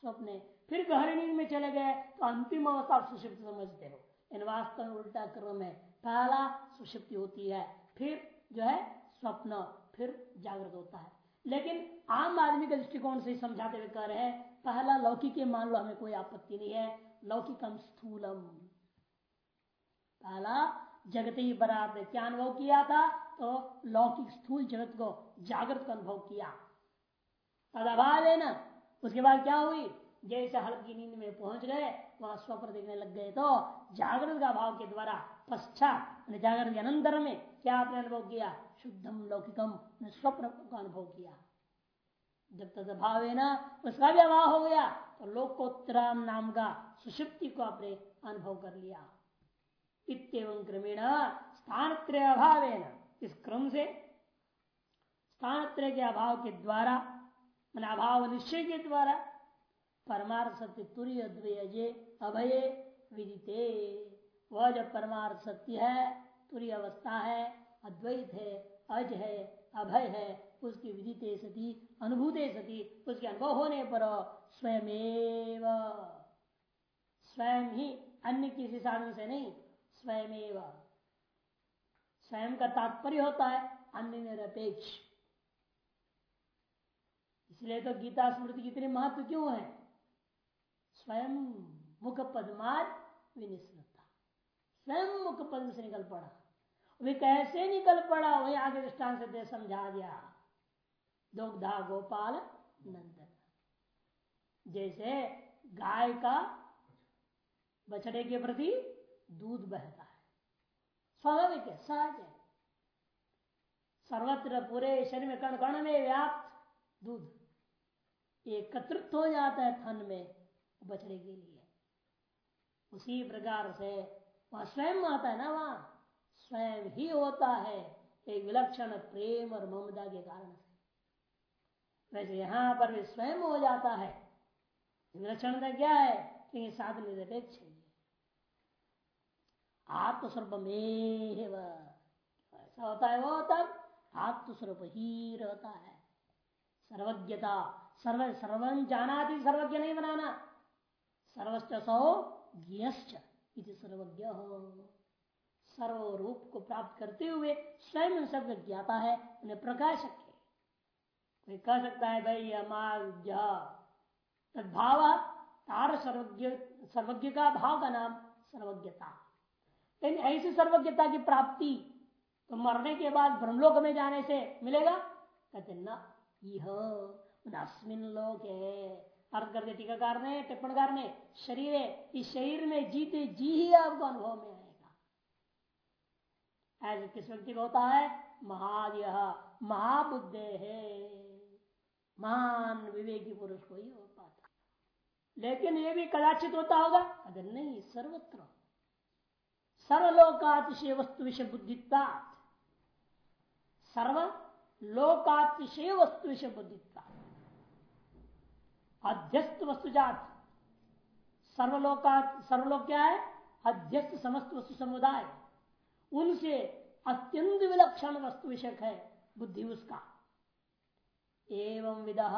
स्वप्न। फिर गहरी नींद में चले गए तो अंतिम अवस्था आप सुषिप्त समझते हो। इन वास्तव में उल्टा क्रम है। पहला सुषिप्ति होती है, फिर जो है, स्वप्न। फिर जागृत होता है। लेकिन आम आदमी के दृष्टिकोण से समझाते हुए कह रहे हैं, पहला लौकिक के मान लो, हमें कोई आपत्ति नहीं है। लौकिकम स्थूलम। पहला, जगत ही बराबर ने क्या अनुभव किया था? तो लौकिक स्थूल जगत को जागृत को अनुभव किया। तद अभाव है ना? उसके बाद क्या हुई? जैसे हल्की नींद में पहुँच गए, वहाँ स्वप्न देखने लग गए तो जागृत का भाव के द्वारा पश्चात जागृत के अनंतर में क्या आपने अनुभव किया? शुद्धम लौकिकम स्वप्न का अनुभव किया। जब तद अभाव है ना, उसका भी अभाव हो गया तो लोकोत्तराम नाम का सुषुप्ति को आपने अनुभव कर लिया। इतम क्रमेण स्थान अभाव इस क्रम से स्थान त्रय के अभाव के द्वारा, मन अभाव निश्चय के द्वारा परमार्थ सत्य तुरी द्वय अभय विदिते। वह जब परमार्थ सत्य है तुरी अवस्था है अद्वैत है, अज है, अभय है, उसकी विदिते सती, अनुभूते सती, उसके अनुभव होने पर स्वयं स्वयं ही अन्य किसी साधन से नहीं स्वयं स्वयं का तात्पर्य होता है अन्य निरपेक्ष। इसलिए तो गीता स्मृति की इतनी महत्व क्यों है? स्वयं मुख पदमार विनिश्रता स्वयं मुख पद से निकल पड़ा। वे कैसे निकल पड़ा? वही आगे दृष्टान से समझा दिया। दुग्धा गोपाल नंदन। जैसे गाय का बछड़े के प्रति दूध बहता है। स्वाभाविक है, सहज है। सर्वत्र पूरे शरीर में कण कण में व्याप्त दूध एकत्रित हो जाता है थन में बछड़े के लिए। उसी प्रकार से वह स्वयं आता है ना वहाँ। स्वयं ही होता है एक विलक्षण प्रेम और ममता के कारण से। वैसे यहाँ पर भी स्वयं हो जाता है। विलक्षणता क्या है कि साधन निरपेक्ष आत्मस्वरूप में ऐसा होता है वो तब आत्मस्वरूप ही रहता है। सर्वज्ञता, सर्व सर्वन जाना सर्वज्ञ नहीं बनाना। सर्वस्व सौ ज्ञश्च सर्वज्ञ। हो सर्व रूप को प्राप्त करते हुए स्वयं सब ज्ञाता है, उन्हें प्रकाशक है कोई कह सकता है, भाई अमाज्ञ भाव तार सर्वज्ञ सर्वज्ञ का भाव का नाम सर्वज्ञता। लेकिन ऐसी सर्वज्ञता की प्राप्ति तो मरने के बाद ब्रह्मलोक में जाने से मिलेगा? कहते, न यह अस्मिन लोक। है अर्थ करते टीकाकार ने, टिप्पणकार ने, शरीर, इस शरीर में जीते जी ही आपको अनुभव में ऐसे किस व्यक्ति को होता है, महादय, महाबुद्धे। है महान विवेकी पुरुष को ही हो पाता लेकिन ये भी कदाचित होता होगा, अगर नहीं, सर्वत्र। सर्वलोकातिशय वस्तु विषय बुद्धिता सर्व लोकातिशय वस्तु विषय बुद्धिता अध्यस्त वस्तुजात सर्वलोका सर्वलोक क्या है? अध्यस्त समस्त वस्तु समुदाय। उनसे अत्यंत विलक्षण वस्तु विषय है बुद्धि उसका। एवं विदह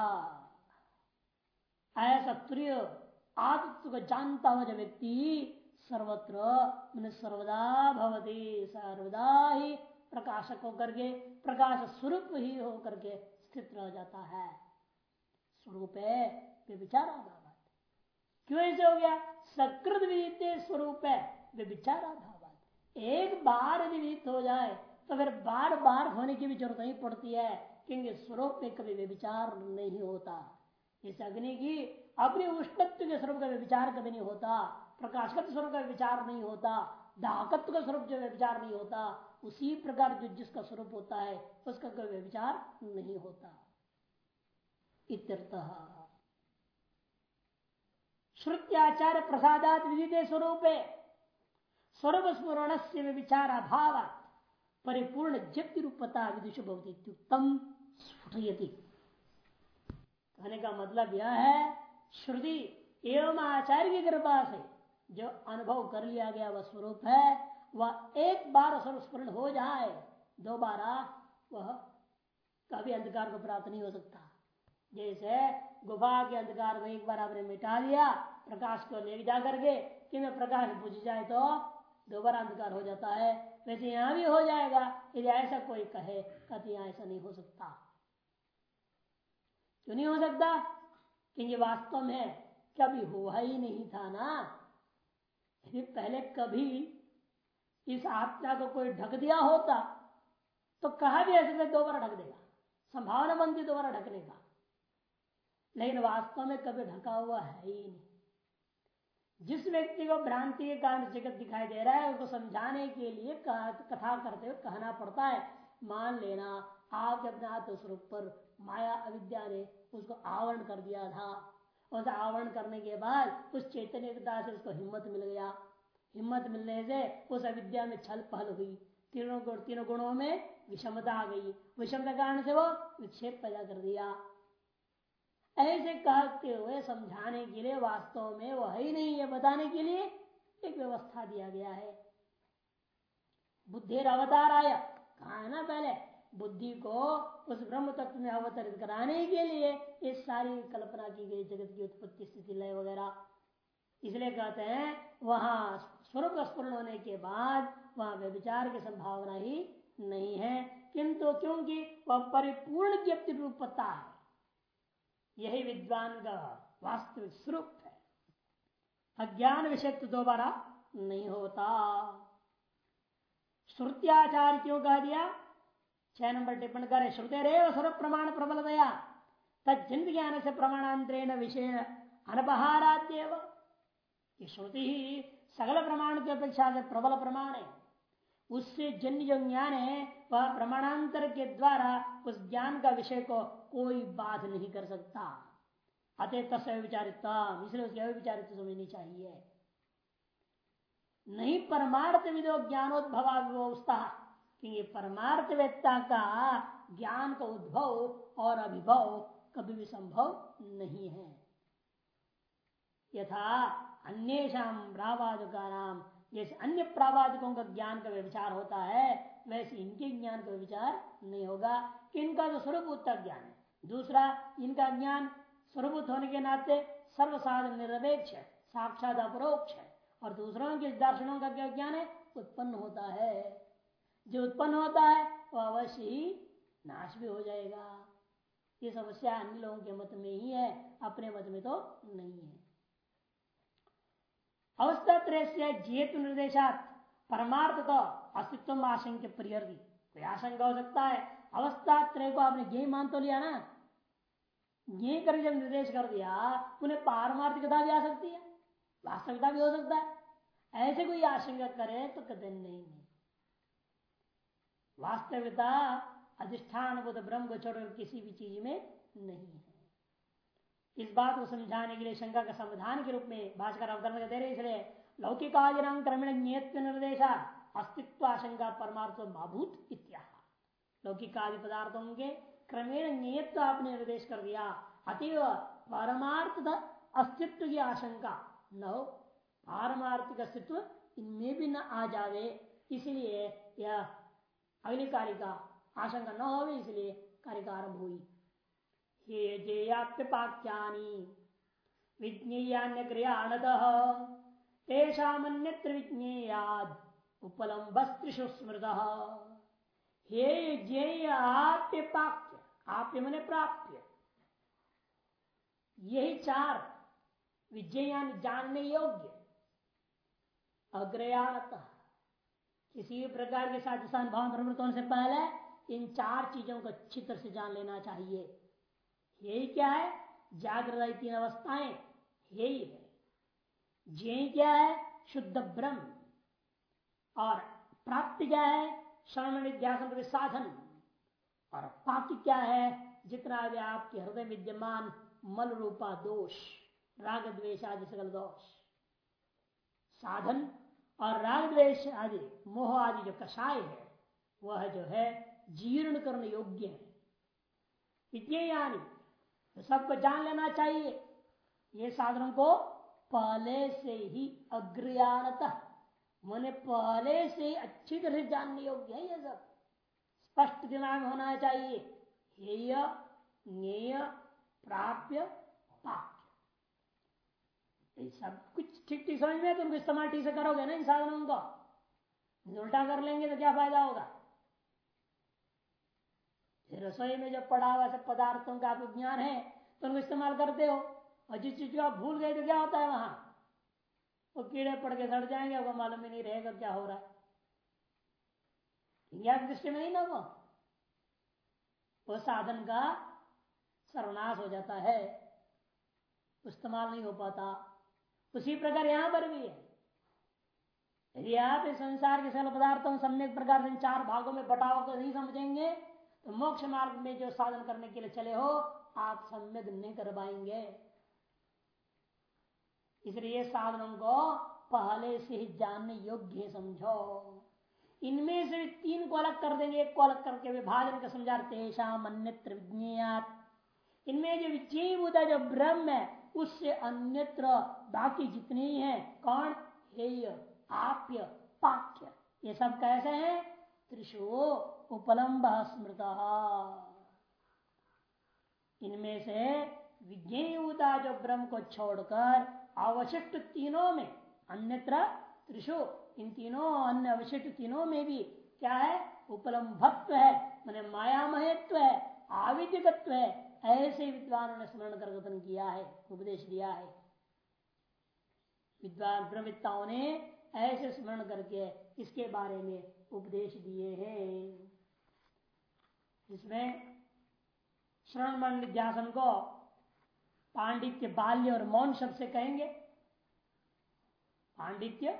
ऐसा तुर्य आदित्य को जानता हुआ जो व्यक्ति सर्वत्र सर्वदा भवती, सर्वदा ही प्रकाशक होकर के, प्रकाश स्वरूप ही होकर के स्थित रह जाता है। स्वरूप है विचाराभाव क्यों ऐसे हो गया? सकृत विदित स्वरूप है विचाराभाव एक बार यदि विदित हो जाए तो फिर बार बार होने की भी ज़रूरत नहीं पड़ती है, क्योंकि स्वरूप में कभी व्यविचार नहीं होता। इस अग्नि की अपने उष्णत्व के स्वरूप का विचार कभी नहीं होता प्रकाशकत्व स्वरूप का विचार नहीं होता, दाहकत्व का स्वरूप जो विचार नहीं होता, उसी प्रकार जो जिसका स्वरूप होता है, उसका कोई व्यविचार नहीं होता। श्रुत्याचार प्रसादात विदित स्वरूप। स्वरूप स्मरण से विचार अभाव परिपूर्ण जप्ति रूपता विदुष उत्तम स्फुटयति। कहने का मतलब यह है, श्रुति एवं आचार्य की कृपा से जो अनुभव कर लिया गया वह स्वरूप है, वह एक बार स्वरूप स्मरण हो जाए, दोबारा वह कभी अंधकार को प्राप्त नहीं हो सकता। जैसे गुफा के अंधकार को एक बार आपने मिटा दिया, प्रकाश को ले जा करके कि मैं प्रकाश बुझ जाए तो दोबारा अंधकार हो जाता है, वैसे यहाँ भी हो जाएगा, यदि ऐसा कोई कहे कभी ऐसा नहीं हो सकता। क्यों नहीं हो सकता? क्योंकि वास्तव में कभी हुआ ही नहीं था ना। यदि पहले कभी इस आत्मा को कोई ढक दिया होता तो कहा भी ऐसे दोबारा ढक देगा। संभावना बनती दोबारा ढकने का। लेकिन वास्तव में कभी ढका हुआ है ही नहीं। जिस व्यक्ति को भ्रांति के कारण जगत दिखाई दे रहा है, उसको समझाने के लिए कथा करते हुए कहना पड़ता है। मान लेना आपके अपने आत्मस्वरूप पर माया अविद्या ने उसको आवरण कर दिया था, उस आवरण करने के बाद उस चैतन्यता से उसको हिम्मत मिल गया। हिम्मत मिलने से उस अविद्या में छल पहल हुई। तीनों तीनों गुणों में विषमता आ गई। विषमता कारण से वो विक्षेप पैदा कर दिया। ऐसे कहते हुए समझाने के लिए वास्तव में वह ही नहीं है बताने के लिए। एक व्यवस्था दिया गया है। बुद्धि अवतार आया कहा है ना पहले? बुद्धि को उस ब्रह्म तत्व में अवतरित कराने के लिए ये सारी कल्पना की गई जगत की उत्पत्ति स्थिति लय वगैरह। इसलिए कहते हैं, वहाँ स्वरूप स्पूर्ण होने के बाद वहाँ व्यविचार की संभावना ही नहीं है। किंतु क्योंकि वह परिपूर्ण ज्ञप्ति रूपता है। यही विद्वान का वास्तविक स्वरूप है। अज्ञान विषय तो दोबारा नहीं होता। श्रुत्याचार क्यों कह दिया, छह नंबर टिप्पण करे श्रुते रेव स्वरूप प्रमाण प्रबल दया तजिंद ज्ञान से प्रमाणांतरेण विषय अनपहाराद्यव। श्रुति ही सकल प्रमाण की अपेक्षा से प्रबल प्रमाण है। उससे जन्य जो ज्ञान है, वह प्रमाणांतर के द्वारा उस ज्ञान का विषय को कोई बाध नहीं कर सकता। अतः तस्वीर विचारिता इसलिए उसकी अविचारित समझनी चाहिए। नहीं परमार्थ विदो ज्ञानोद्भवावस्था क्योंकि परमार्थ वेत्ता का ज्ञान का उद्भव और अभिभव कभी भी संभव नहीं है। यथा अन्य का नाम जैसे अन्य प्रावादिकों का ज्ञान का विचार होता है, वैसे इनके ज्ञान का विचार नहीं होगा। कि इनका जो स्वरूप ज्ञान है। दूसरा, इनका ज्ञान स्वरूप होने के नाते सर्वसाधन निरपेक्ष है, साक्षात अपरोक्ष है। और दूसरों के दर्शनों का क्या ज्ञान है? उत्पन्न होता है। जो उत्पन्न होता है, वह अवश्य ही नाश भी हो जाएगा। ये समस्या अन्य लोगों के मत में ही है, अपने मत में तो नहीं है। अवस्था त्रय जेतु निर्देशात परमार्थ तो अस्तित्व आशंक प्रियर्दी कोई आशंका हो सकता है? अवस्था त्रय को आपने ज्ञ मान तो लिया ना? ये कर जब निर्देश कर दिया, उन्हें पारमार्थिकता भी आ सकती है। वास्तविकता भी हो सकता है। ऐसे कोई आशंका करे तो कदम नहीं वास्तविकता अधिष्ठान बुद्ध ब्रह्म छोड़कर किसी भी चीज़ में नहीं है। इस बात को समझाने के लिए शंका का समाधान के रूप में भाषकर अवतरण दे रहे, इसलिए लौकिक क्रमण निर्देशा, अस्तित्व आशंका परमार्थ माभूत इत्या लौकिक आदि पदार्थों के क्रमेण नियत्व आपने निर्देश कर दिया। अतीव परमार्थ अस्तित्व की आशंका न हो, पारमार्थिक अस्तित्व इनमें भी न आ जावे। इसलिए यह अगली कार्य का आशंका न हो इसलिए कार्य का आरंभ हुई। हे जेयाप्यपाख्यानी विज्ञेयान्य क्रियाणद तेषामन्यत्र विज्ञेयाद स्मृत। हे ज्ञेय आप्य मने प्राप्य यही चार विजयान जानने योग्य। अग्रयात किसी भी प्रकार के साथ भाव प्रवृत्त से पहले इन चार चीज़ों को अच्छी तरह से जान लेना चाहिए। यही क्या है? जागृत तीन अवस्थाएँ, यही है। जे क्या है? शुद्ध ब्रह्म। और प्राप्ति क्या है? श्रवण निध्यासन साधन। और पाक्य क्या है? जितना भी आपके हृदय विद्यमान मल रूपा दोष, राग द्वेश आदि सकल दोष। साधन और राग द्वेश आदि, मोह आदि जो कषाय है, वह जो है जीर्ण करने योग्य है। विज्ञानी तो सबको जान लेना चाहिए। ये साधनों को पहले से ही अग्रयाणत, मैंने पहले से अच्छी तरह जानने योग्य है ये सब। स्पष्ट दिमाग होना चाहिए। हेय, ज्ञेय, प्राप्य, पाप्य। सब कुछ ठीक ठीक समझ में तुम इस्तेमाल ठीक से करोगे ना इन साधनों को? उल्टा कर लेंगे तो क्या फ़ायदा होगा? रसोई में जब पड़ा हुआ सब पदार्थों का आपको ज्ञान है तो उनको इस्तेमाल करते हो। और जिस चीज़ को आप भूल गए तो क्या होता है वहाँ? वो कीड़े पड़ के सड़ जाएँगे, आपको मालूम ही नहीं रहेगा क्या हो रहा है। ज्ञान दृष्टि में नहीं ना वो? वो साधन का सर्वनाश हो जाता है। इस्तेमाल नहीं हो पाता। उसी प्रकार यहाँ पर भी है। यदि आप इस संसार के सरल पदार्थों सम्यक प्रकार से चार भागों में बटाव को नहीं समझेंगे तो मोक्ष मार्ग में जो साधन करने के लिए चले हो, आप सम्यक नहीं कर पाएँगे। इसलिए साधनों को पहले से ही जानने योग्य समझो। इनमें से तीन को अलग कर देंगे। एक को अलग करके विभाजन का समझा तेषाम अन्यत्र विज्ञात इनमें जो विजयभूता जो ब्रह्म है, उससे अन्यत्र बाकी जितने ही है, कौन? हेय, आप्य, पाक्य। ये सब कैसे हैं? त्रिशो उपलम्ब स्मृत। इनमें से विज्ञाता जो ब्रह्म को छोड़कर अवशिष्ट तीनों में, अन्यत्र त्रिशु इन तीनों अन्य अवशिष्ट तीनों में भी क्या है? उपलम्भत्व है, मैंने माया महत्व है आविद्यकत्व है, ऐसे विद्वानों ने स्मरण कर कथन किया है, उपदेश दिया है। विद्वान ब्रह्मविद्ताओं ने ऐसे स्मरण करके इसके बारे में उपदेश दिए हैं। इसमें श्रवण मंडल को पांडित्य बाल्य और मौन शब्द से कहेंगे। पांडित्य,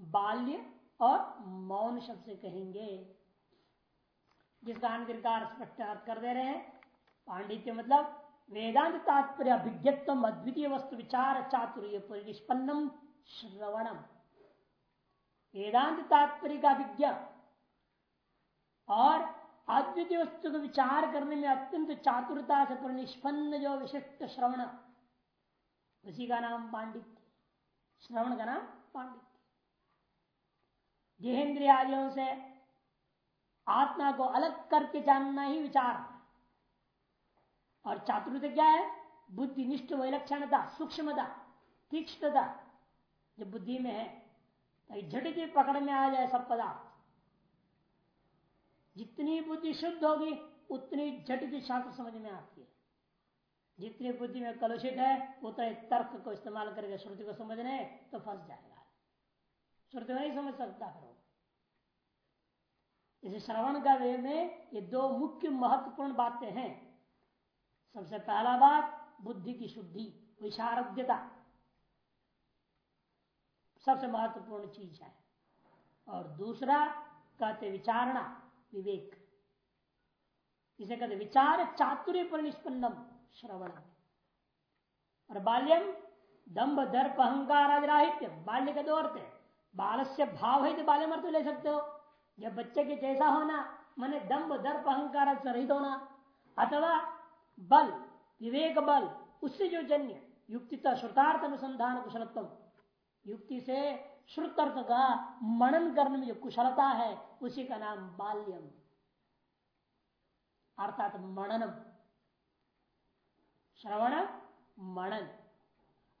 बाल्य और मौन शब्द से कहेंगे जिसका अंतरिकार स्पष्ट अर्थ कर दे रहे हैं, पांडित्य मतलब वेदांत तात्पर्य अभिज्ञत्व अद्वितीय वस्तु विचार चातुर्य परिनिष्पन्नम श्रवणम। वेदांत तात्पर्य का विज्ञ और अद्वितीय वस्तु को विचार करने में अत्यंत चातुरता से निष्पन्न जो विशिष्ट श्रवण। उसी का नाम पांडित्य। श्रवण का नाम पांडित्य। देहेंद्रियादियों से आत्मा को अलग करके जानना ही विचार। और चातुर्य क्या है? बुद्धिनिष्ठ विलक्षणता, सूक्ष्मता, तीक्ष्णता। जो बुद्धि में है झटित पकड़ में आ जाए सब पदार्थ। जितनी बुद्धि शुद्ध होगी, उतनी झटित शास्त्र समझ में आती है। जितनी बुद्धि में कलुषित है, उतने तर्क को इस्तेमाल करके श्रुति को समझने तो फंस जाएगा। श्रुति में नहीं समझ सकता फिर इसे श्रवण का वे में ये दो मुख्य महत्वपूर्ण बातें हैं। सबसे पहला बात, बुद्धि की शुद्धि विशारद्यता सबसे महत्वपूर्ण चीज़ है। और दूसरा, कहते विचारणा। विवेक। इसे कहते विचार चातुर्य पर निष्पन्नम श्रवण और बाल्यम, दम्भ, दर्प, अहंकार आदि बाल्य का दो अर्थ है। बाल से भाव है तो बाल्य अर्थ ले सकते हो। जब बच्चे के जैसा होना, मैंने दम्भ, दर्प, अहंकार से रहित होना, अथवा बल, विवेक बल, उससे जो जन्य, युक्ति श्रुतार्थ अनुसंधान कुशलत्म युक्ति से श्रुत अर्थ का मनन करने में जो कुशलता है, उसी का नाम बाल्यम। अर्थात मननम। श्रवण, मनन।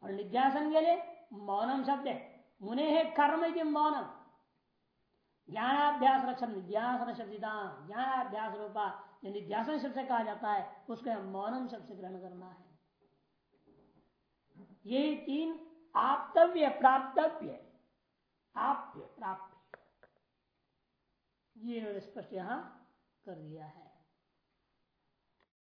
और निध्यासन के लिए मौनम शब्द है। मुने है कर्म यदि मौनम। ज्ञानाभ्यास रक्षण निध्यासन शब्द ज्ञानाभ्यास रूपा, जो निध्यासन शब्द से कहा जाता है, उसको मौनम शब्द से ग्रहण करना है। ये तीन आप्तव्य, प्राप्तव्य आप्य प्राप्त। ये इन्होंने स्पष्ट यहाँ कर दिया है।